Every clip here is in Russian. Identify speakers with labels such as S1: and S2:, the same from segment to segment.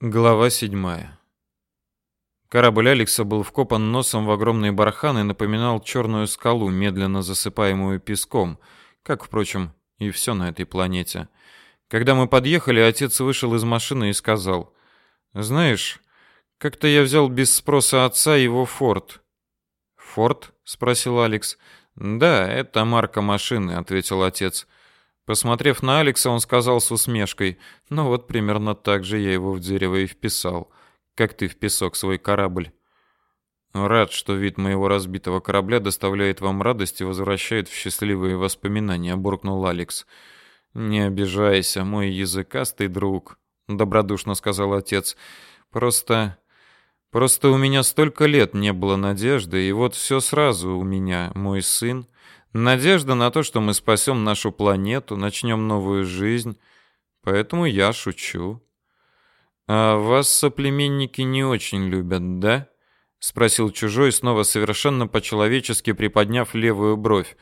S1: Глава седьмая. Корабль Алекса был вкопан носом в огромный бархан и напоминал черную скалу, медленно засыпаемую песком, как, впрочем, и все на этой планете. Когда мы подъехали, отец вышел из машины и сказал, «Знаешь, как-то я взял без спроса отца его Форд». «Форд?» — спросил Алекс. «Да, это марка машины», — ответил отец. Посмотрев на Алекса, он сказал с усмешкой, «Ну вот примерно так же я его в дерево и вписал, как ты в песок свой корабль». Рад, что вид моего разбитого корабля доставляет вам радость и возвращает в счастливые воспоминания, буркнул Алекс. Не обижайся, мой языкастый друг, добродушно сказал отец. Просто просто у меня столько лет не было надежды, и вот все сразу у меня, мой сын, Надежда на то, что мы спасем нашу планету, начнем новую жизнь. Поэтому я шучу. А вас соплеменники не очень любят, да? спросил чужой, снова совершенно по-человечески приподняв левую бровь.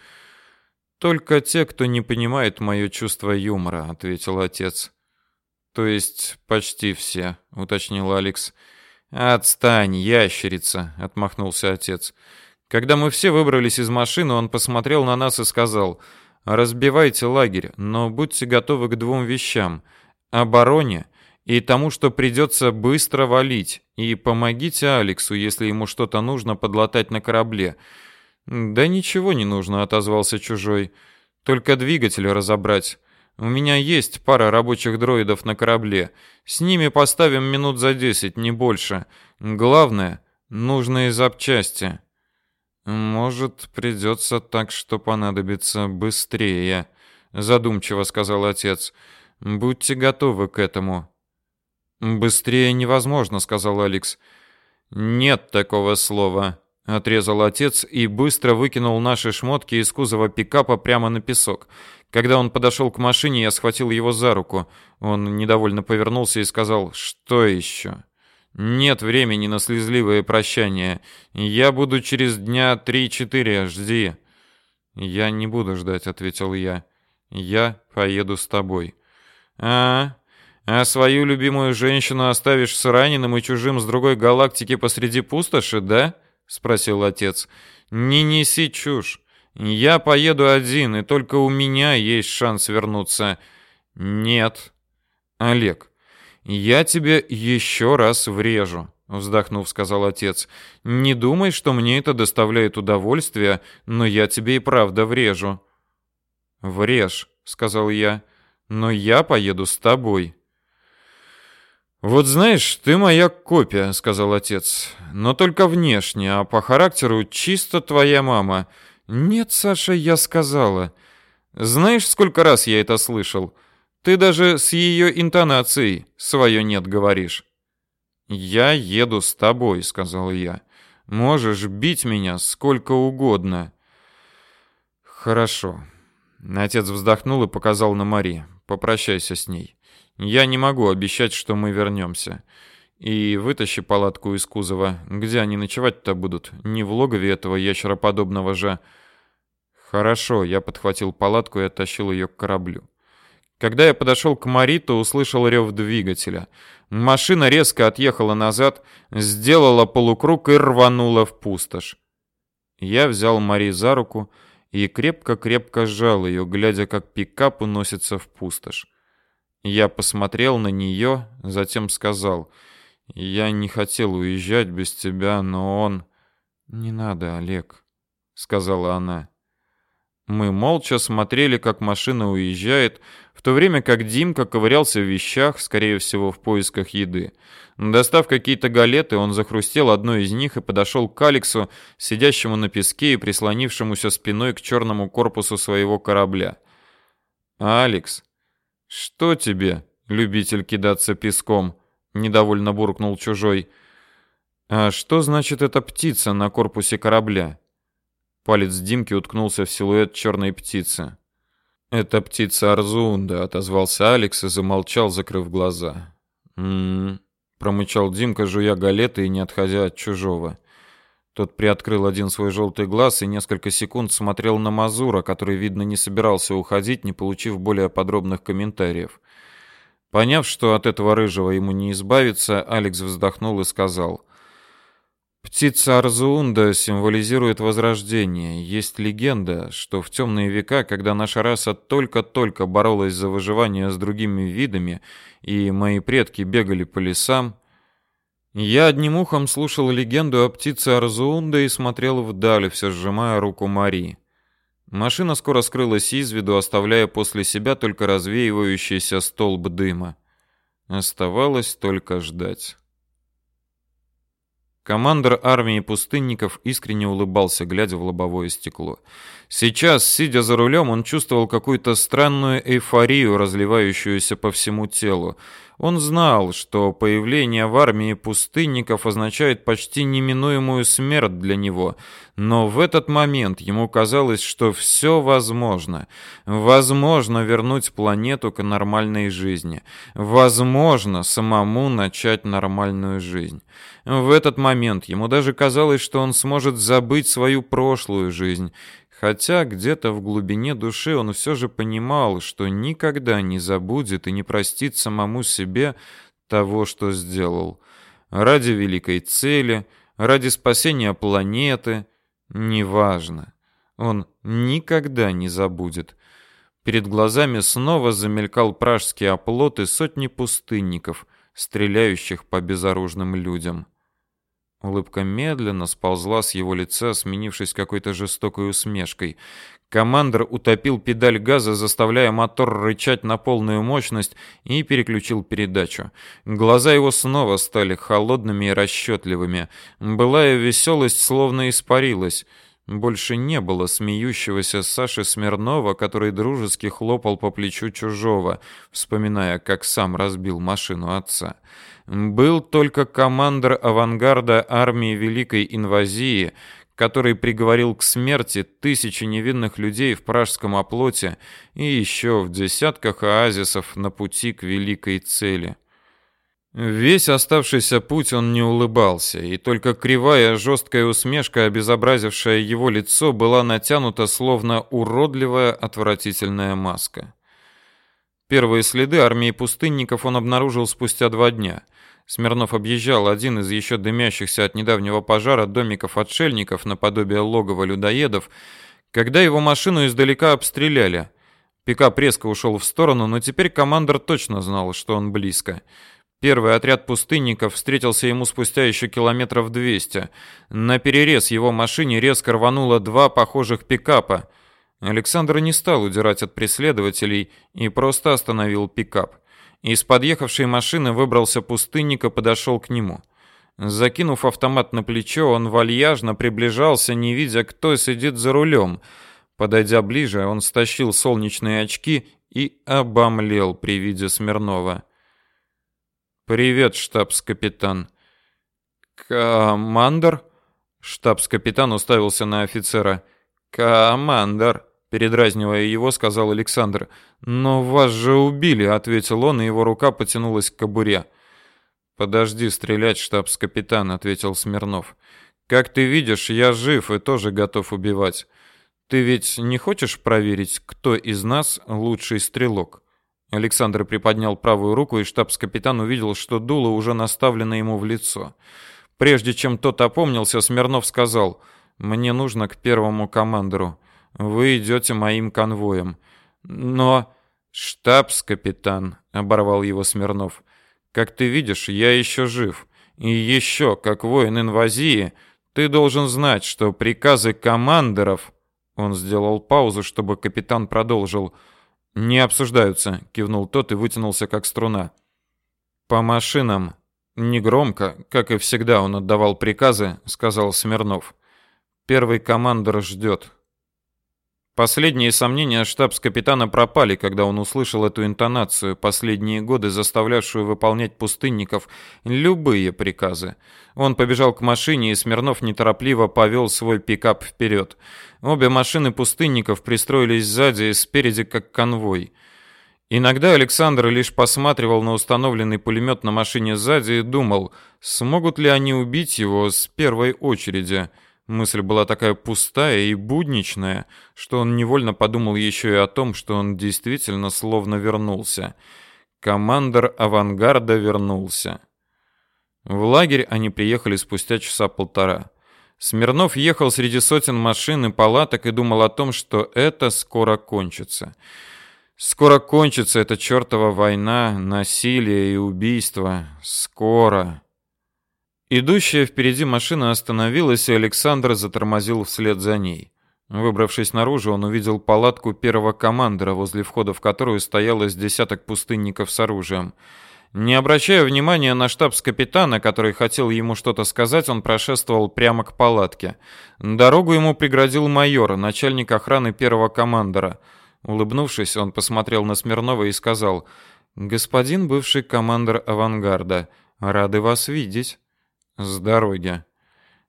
S1: Только те, кто не понимает мое чувство юмора, ответил отец. То есть почти все, уточнил Алекс. Отстань, ящерица, отмахнулся отец. Когда мы все выбрались из машины, он посмотрел на нас и сказал: "Разбивайте лагерь, но будьте готовы к двум вещам: обороне и тому, что придется быстро валить, и помогите Алексу, если ему что-то нужно подлатать на корабле". "Да ничего не нужно", отозвался чужой. "Только двигатель разобрать. У меня есть пара рабочих дроидов на корабле. С ними поставим минут за десять, не больше. Главное нужные запчасти". Может, придется так, что понадобится быстрее, задумчиво сказал отец. Будьте готовы к этому. Быстрее невозможно, сказал Алекс. Нет такого слова, отрезал отец и быстро выкинул наши шмотки из кузова пикапа прямо на песок. Когда он подошел к машине, я схватил его за руку. Он недовольно повернулся и сказал: "Что еще?» Нет времени на слезливые прощания. Я буду через дня три-четыре, жди. Я не буду ждать, ответил я. Я поеду с тобой. А, а свою любимую женщину оставишь с раненым и чужим с другой галактики посреди пустоши, да? спросил отец. Не неси чушь. Я поеду один, и только у меня есть шанс вернуться. Нет. Олег, я тебе еще раз врежу, вздохнув, сказал отец. Не думай, что мне это доставляет удовольствие, но я тебе и правда врежу. Врежь, сказал я. Но я поеду с тобой. Вот знаешь, ты моя копия, сказал отец. Но только внешне, а по характеру чисто твоя мама. Нет, Саша, я сказала. Знаешь, сколько раз я это слышал? Ты даже с ее интонацией свое нет говоришь. Я еду с тобой, сказал я. Можешь бить меня сколько угодно. Хорошо. Отец вздохнул и показал на Мари. Попрощайся с ней. Я не могу обещать, что мы вернемся. И вытащи палатку из кузова. Где они ночевать-то будут? Не в логове этого ящероподобного же. Хорошо, я подхватил палатку и оттащил ее к кораблю. Когда я подошел к Мари, то услышал рев двигателя. Машина резко отъехала назад, сделала полукруг и рванула в пустошь. Я взял Мари за руку и крепко-крепко сжал ее, глядя, как пикап уносится в пустошь. Я посмотрел на нее, затем сказал: "Я не хотел уезжать без тебя, но он не надо, Олег", сказала она. Мы молча смотрели, как машина уезжает, в то время как Димка ковырялся в вещах, скорее всего, в поисках еды. Достав какие-то галеты, он захрустел одной из них и подошел к Алексу, сидящему на песке и прислонившемуся спиной к черному корпусу своего корабля. «Алекс, что тебе, любитель кидаться песком?» — недовольно буркнул чужой. «А что значит эта птица на корпусе корабля?» Палец Димки уткнулся в силуэт черной птицы. «Это птица Арзунда», — отозвался Алекс и замолчал, закрыв глаза. «М-м-м», промычал Димка, жуя галеты и не отходя от чужого. Тот приоткрыл один свой желтый глаз и несколько секунд смотрел на Мазура, который, видно, не собирался уходить, не получив более подробных комментариев. Поняв, что от этого рыжего ему не избавиться, Алекс вздохнул и сказал: Птица Арзуунда символизирует возрождение. Есть легенда, что в темные века, когда наша раса только-только боролась за выживание с другими видами, и мои предки бегали по лесам, я одним ухом слушал легенду о птице Арзуунда и смотрел вдаль, все сжимая руку Мари. Машина скоро скрылась из виду, оставляя после себя только развеивающийся столб дыма. Оставалось только ждать. Командир армии пустынников искренне улыбался, глядя в лобовое стекло. Сейчас, сидя за рулем, он чувствовал какую-то странную эйфорию, разливающуюся по всему телу. Он знал, что появление в армии пустынников означает почти неминуемую смерть для него, но в этот момент ему казалось, что все возможно. Возможно вернуть планету к нормальной жизни. Возможно самому начать нормальную жизнь. В этот момент ему даже казалось, что он сможет забыть свою прошлую жизнь, Хотя где-то в глубине души он все же понимал, что никогда не забудет и не простит самому себе того, что сделал. Ради великой цели, ради спасения планеты, неважно. Он никогда не забудет. Перед глазами снова замелькал пражский оплот и сотни пустынников, стреляющих по безоружным людям. Улыбка медленно сползла с его лица, сменившись какой-то жестокой усмешкой. Командор утопил педаль газа, заставляя мотор рычать на полную мощность, и переключил передачу. Глаза его снова стали холодными и расчетливыми. Былая веселость словно испарилась. Больше не было смеющегося Саши Смирнова, который дружески хлопал по плечу чужого, вспоминая, как сам разбил машину отца. Был только командир авангарда армии Великой Инвазии, который приговорил к смерти тысячи невинных людей в пражском оплоте и еще в десятках оазисов на пути к великой цели. Весь оставшийся путь он не улыбался, и только кривая жесткая усмешка, обезобразившая его лицо, была натянута словно уродливая отвратительная маска. Первые следы армии пустынников он обнаружил спустя два дня. Смирнов объезжал один из еще дымящихся от недавнего пожара домиков отшельников наподобие логова людоедов, когда его машину издалека обстреляли. Пикап резко ушел в сторону, но теперь командир точно знал, что он близко. Первый отряд пустынников встретился ему спустя еще километров 200. На перерез его машине резко рвануло два похожих пикапа. Александр не стал удирать от преследователей и просто остановил пикап. Из подъехавшей машины выбрался пустынник и подошел к нему. Закинув автомат на плечо, он вальяжно приближался, не видя, кто сидит за рулем. Подойдя ближе, он стащил солнечные очки и обомлел при виде Смирнова. «Привет, штабс-капитан». «Командор?» Штабс-капитан уставился на офицера. «Командор», передразнивая его, сказал Александр. «Но вас же убили», — ответил он, и его рука потянулась к кобуре. «Подожди стрелять, штабс-капитан», — ответил Смирнов. «Как ты видишь, я жив и тоже готов убивать. Ты ведь не хочешь проверить, кто из нас лучший стрелок?» Александр приподнял правую руку, и штабс-капитан увидел, что дуло уже наставлено ему в лицо. Прежде чем тот опомнился, Смирнов сказал: "Мне нужно к первому командору. Вы идете моим конвоем". "Но штабс-капитан", оборвал его Смирнов. "Как ты видишь, я еще жив. И еще, как воин инвазии, ты должен знать, что приказы командоров..." Он сделал паузу, чтобы капитан продолжил. Не обсуждаются, кивнул тот и вытянулся как струна. По машинам. Негромко, как и всегда он отдавал приказы, сказал Смирнов. Первый командир ждет. Последние сомнения штабс-капитана пропали, когда он услышал эту интонацию, последние годы заставлявшую выполнять пустынников любые приказы. Он побежал к машине, и Смирнов неторопливо повел свой пикап вперед. Обе машины пустынников пристроились сзади и спереди как конвой. Иногда Александр лишь посматривал на установленный пулемет на машине сзади и думал, смогут ли они убить его с первой очереди – Мысль была такая пустая и будничная, что он невольно подумал еще и о том, что он действительно словно вернулся. Командор авангарда вернулся. В лагерь они приехали спустя часа полтора. Смирнов ехал среди сотен машин и палаток и думал о том, что это скоро кончится. Скоро кончится эта чертова война, насилие и убийство. Скоро. Идущая впереди машина остановилась, и Александр затормозил вслед за ней. Выбравшись наружу, он увидел палатку первого командира, возле входа в которую стояло с десяток пустынников с оружием. Не обращая внимания на штабс-капитана, который хотел ему что-то сказать, он прошествовал прямо к палатке. Дорогу ему преградил майор, начальник охраны первого командора. Улыбнувшись, он посмотрел на Смирнова и сказал: "Господин бывший командир авангарда, рады вас видеть". С дороги.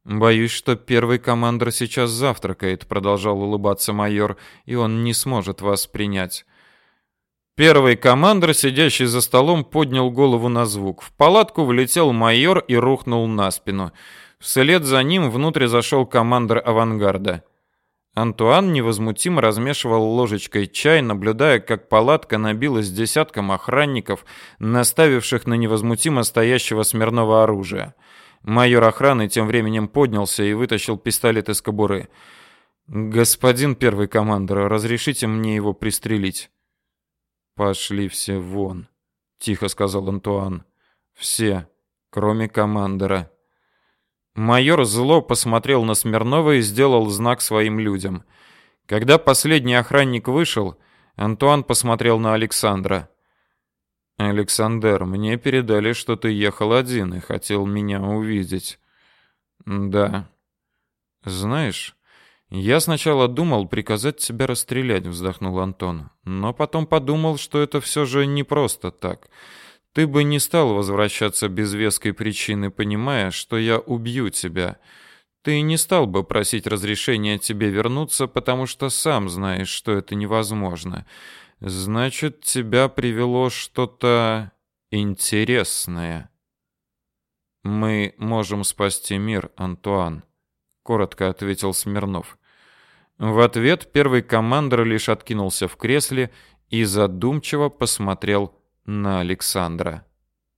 S1: Боюсь, что первый командир сейчас завтракает, продолжал улыбаться майор, и он не сможет вас принять. Первый командир, сидящий за столом, поднял голову на звук. В палатку влетел майор и рухнул на спину. Вслед за ним внутрь зашел командир авангарда. Антуан невозмутимо размешивал ложечкой чай, наблюдая, как палатка набилась десятком охранников, наставивших на невозмутимо стоящего смирного оружия. Майор охраны тем временем поднялся и вытащил пистолет из кобуры. «Господин первый командир, разрешите мне его пристрелить?» «Пошли все вон», — тихо сказал Антуан. «Все, кроме командора». Майор зло посмотрел на Смирнова и сделал знак своим людям. Когда последний охранник вышел, Антуан посмотрел на Александра. Александр, мне передали, что ты ехал один и хотел меня увидеть. Да. Знаешь, я сначала думал приказать тебя расстрелять, вздохнул Антон, но потом подумал, что это все же не просто так. Ты бы не стал возвращаться без веской причины, понимая, что я убью тебя. Ты не стал бы просить разрешения тебе вернуться, потому что сам знаешь, что это невозможно. Значит, тебя привело что-то интересное. Мы можем спасти мир, Антуан, коротко ответил Смирнов. В ответ первый командир лишь откинулся в кресле и задумчиво посмотрел на Александра.